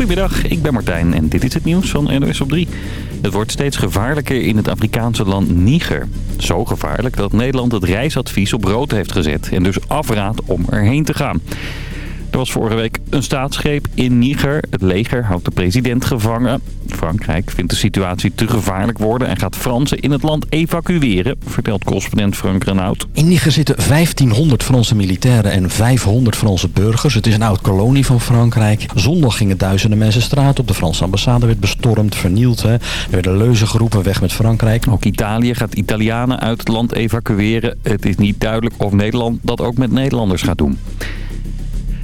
Goedemiddag, ik ben Martijn en dit is het nieuws van NOS op 3. Het wordt steeds gevaarlijker in het Afrikaanse land Niger. Zo gevaarlijk dat Nederland het reisadvies op rood heeft gezet en dus afraadt om erheen te gaan. Er was vorige week een staatsgreep in Niger. Het leger houdt de president gevangen. Frankrijk vindt de situatie te gevaarlijk worden en gaat Fransen in het land evacueren, vertelt correspondent Frank Renaud. In Niger zitten 1500 Franse militairen en 500 Franse burgers. Het is een oud kolonie van Frankrijk. Zondag gingen duizenden mensen straat op. De Franse ambassade werd bestormd, vernield. Hè. Er werden leuzen geroepen, weg met Frankrijk. Ook Italië gaat Italianen uit het land evacueren. Het is niet duidelijk of Nederland dat ook met Nederlanders gaat doen.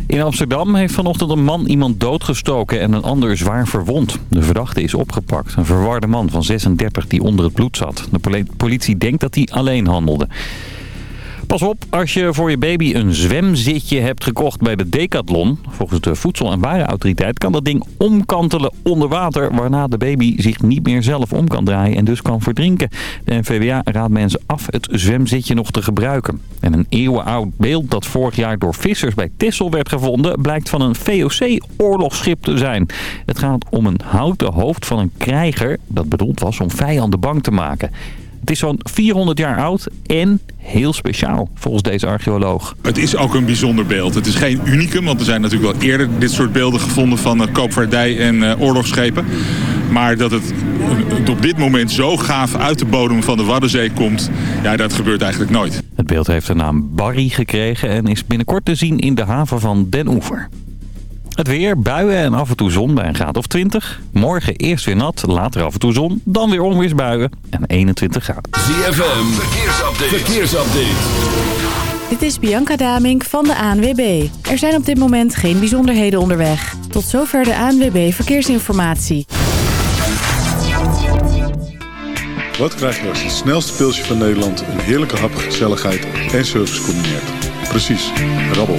In Amsterdam heeft vanochtend een man iemand doodgestoken en een ander zwaar verwond. De verdachte is opgepakt. Een verwarde man van 36 die onder het bloed zat. De politie denkt dat hij alleen handelde. Pas op als je voor je baby een zwemzitje hebt gekocht bij de Decathlon. Volgens de Voedsel- en Warenautoriteit kan dat ding omkantelen onder water... waarna de baby zich niet meer zelf om kan draaien en dus kan verdrinken. De NVWA raadt mensen af het zwemzitje nog te gebruiken. En een eeuwenoud beeld dat vorig jaar door vissers bij Tessel werd gevonden... blijkt van een VOC-oorlogsschip te zijn. Het gaat om een houten hoofd van een krijger dat bedoeld was om vijanden bang te maken... Het is zo'n 400 jaar oud en heel speciaal, volgens deze archeoloog. Het is ook een bijzonder beeld. Het is geen unicum, want er zijn natuurlijk wel eerder dit soort beelden gevonden van uh, koopvaardij en uh, oorlogsschepen. Maar dat het op dit moment zo gaaf uit de bodem van de Waddenzee komt, ja, dat gebeurt eigenlijk nooit. Het beeld heeft de naam Barry gekregen en is binnenkort te zien in de haven van Den Oever. Het weer, buien en af en toe zon bij een graad of 20. Morgen eerst weer nat, later af en toe zon, dan weer onweersbuien en 21 graden. ZFM, verkeersupdate. verkeersupdate. Dit is Bianca Damink van de ANWB. Er zijn op dit moment geen bijzonderheden onderweg. Tot zover de ANWB Verkeersinformatie. Wat krijg je als het snelste pilsje van Nederland... een heerlijke hap, gezelligheid en service combineert? Precies, rabbel.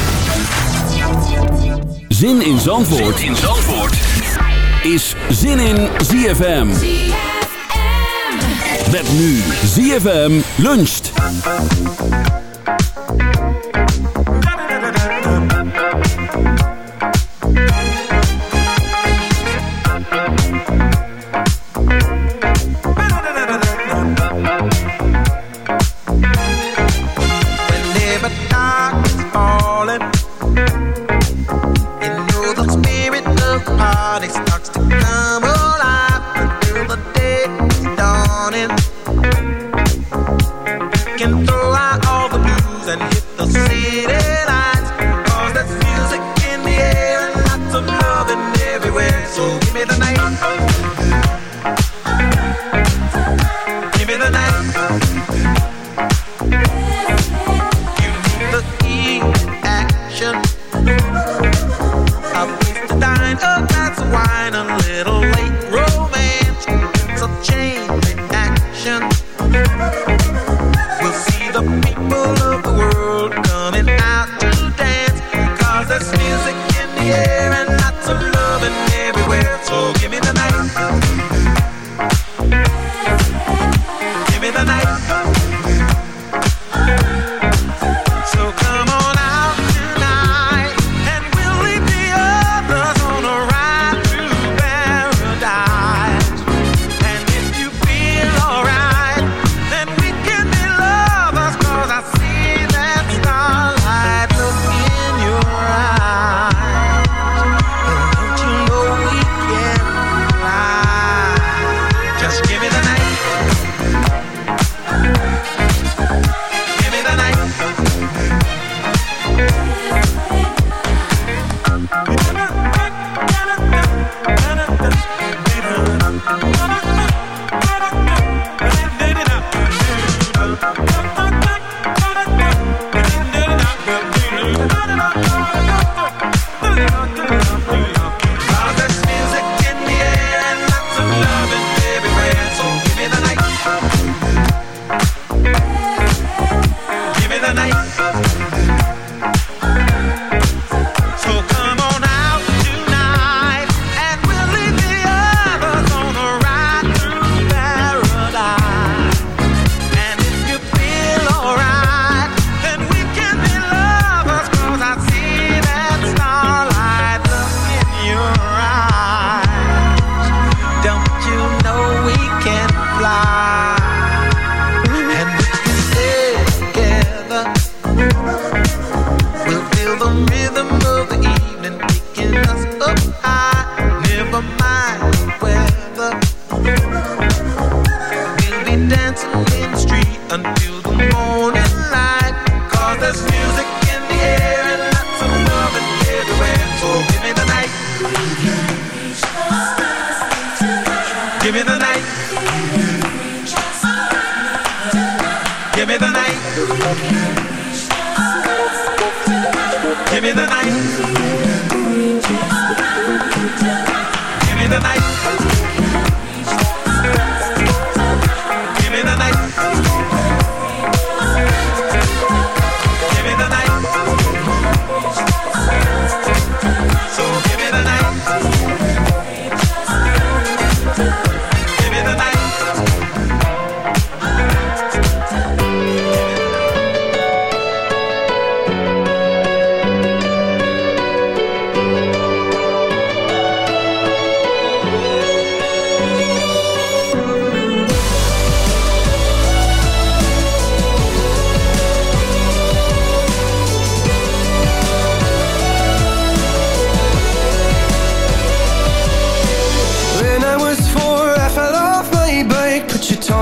Zin in Zandvoort, zin in Zandvoort. is Zin in ZFM. Met nu ZFM luncht.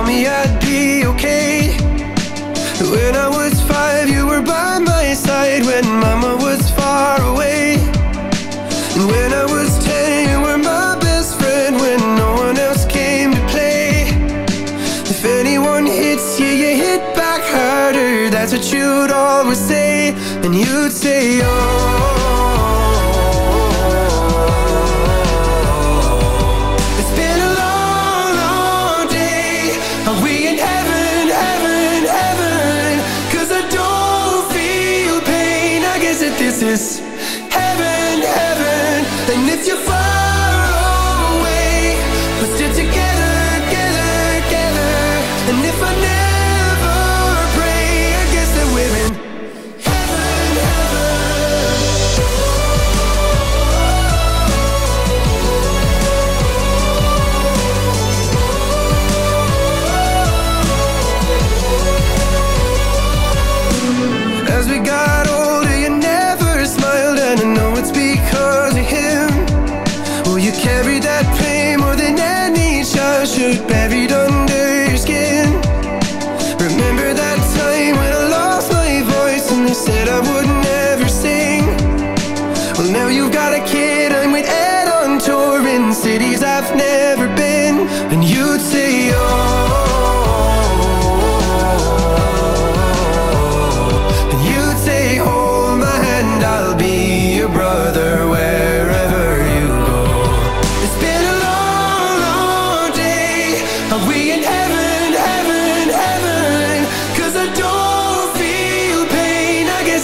me I'd be okay. When I was five, you were by my side. When mama was far away. And when I was ten, you were my best friend. When no one else came to play. If anyone hits you, you hit back harder. That's what you'd always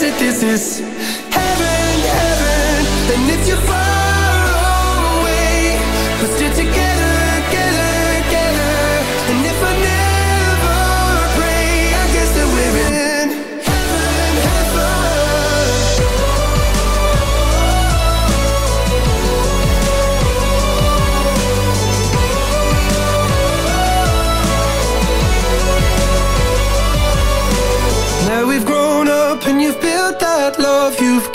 it is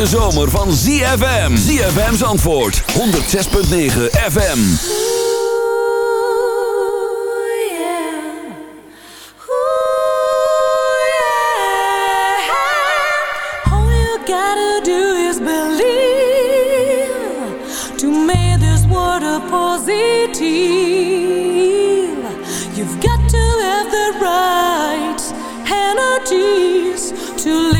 De zomer van ZFM. ZFM's antwoord. 106.9 FM. You've got to have the right energies to.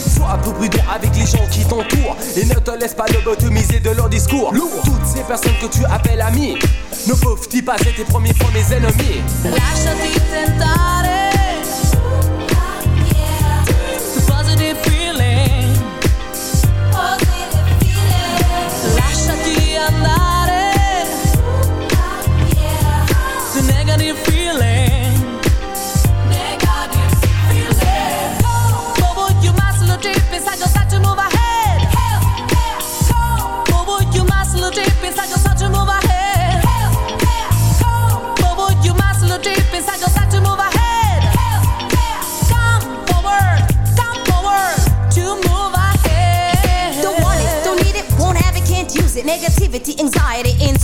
Sois un peu prudent avec les gens qui t'entourent et ne te laisse pas lobotomiser de leur discours. Toutes ces personnes que tu appelles amis ne peuvent-ils pas être tes premiers fois mes ennemis? Lasciati tentare.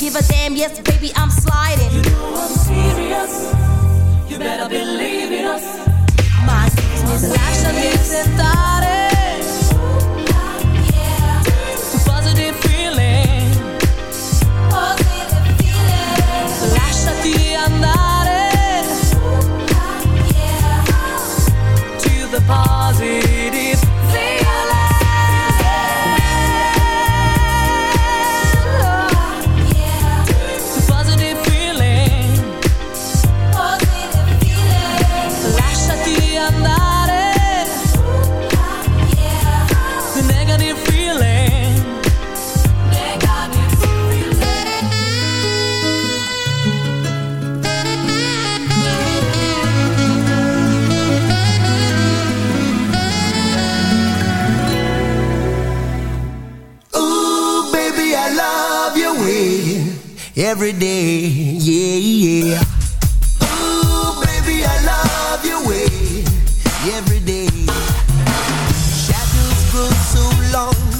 give a damn, yes, baby, I'm sliding. You know I'm serious. You better believe in us. My business. Lasciati tentare. The positive feeling. Lasciati andare. Every day. Yeah, yeah. Ooh, baby, I love your way every day. Shadows grow so long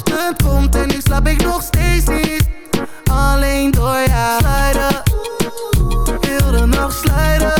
ochtend komt en nu slaap ik nog steeds niet. Alleen door jou. Slijden Heel de nacht slijden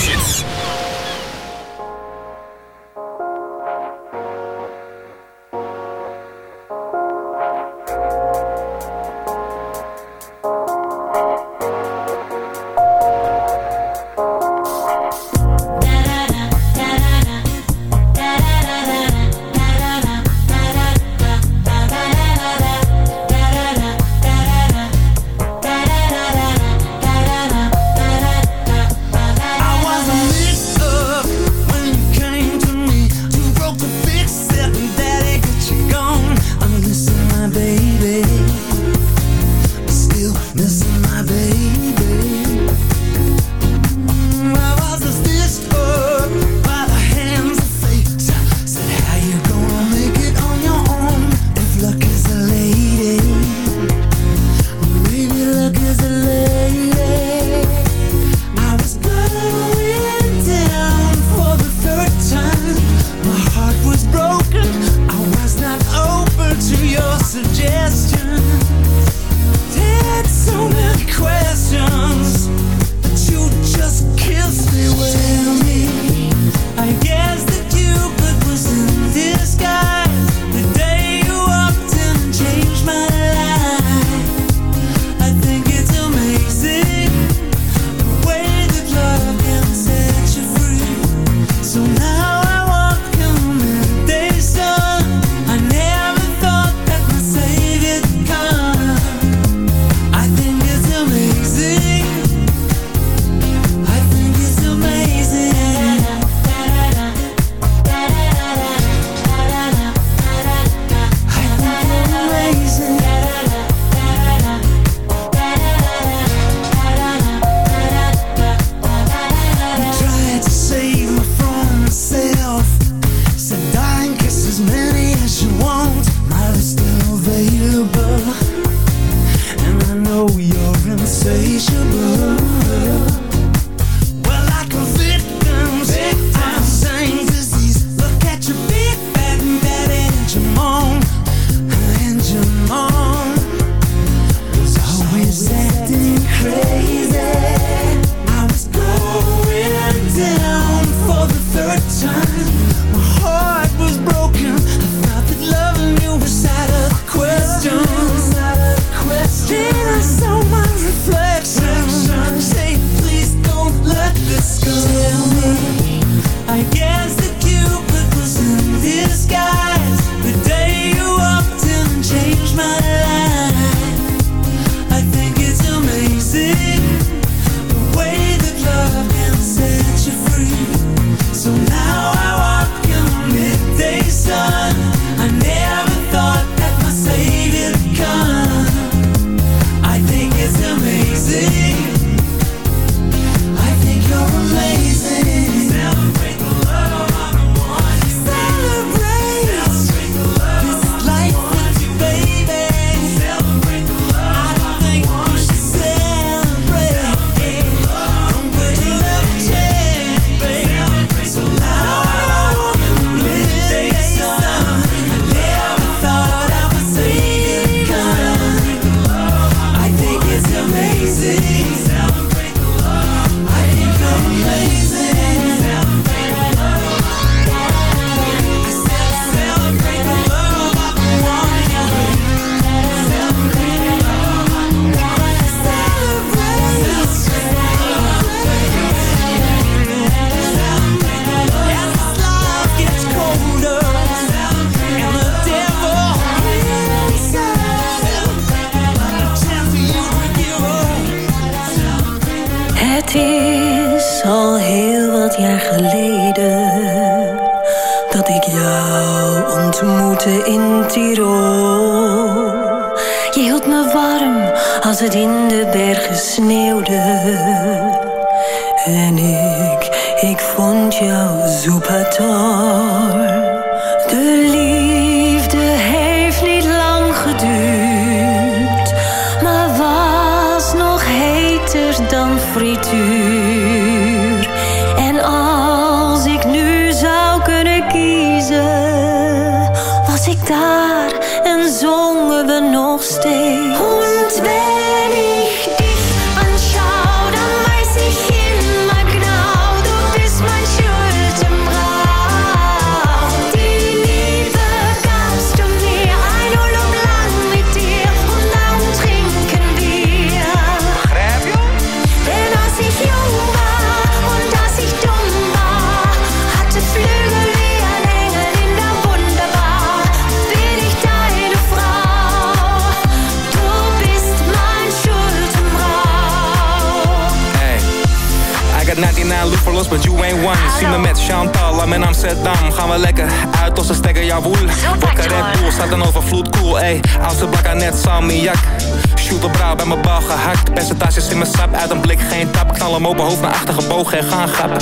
een blik geen tap. Knal hem open hoofd naar achter gebogen en gaan grappen.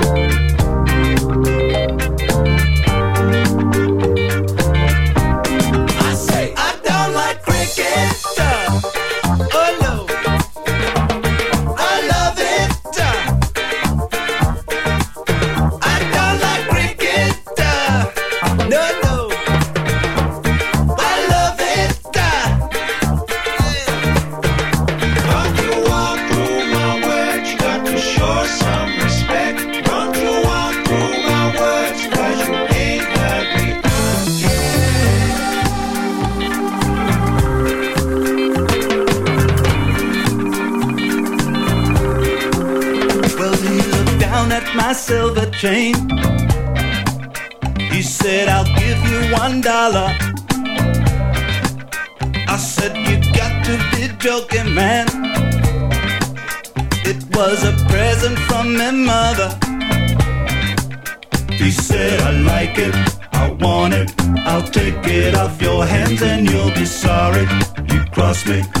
then you'll be sorry you crossed me.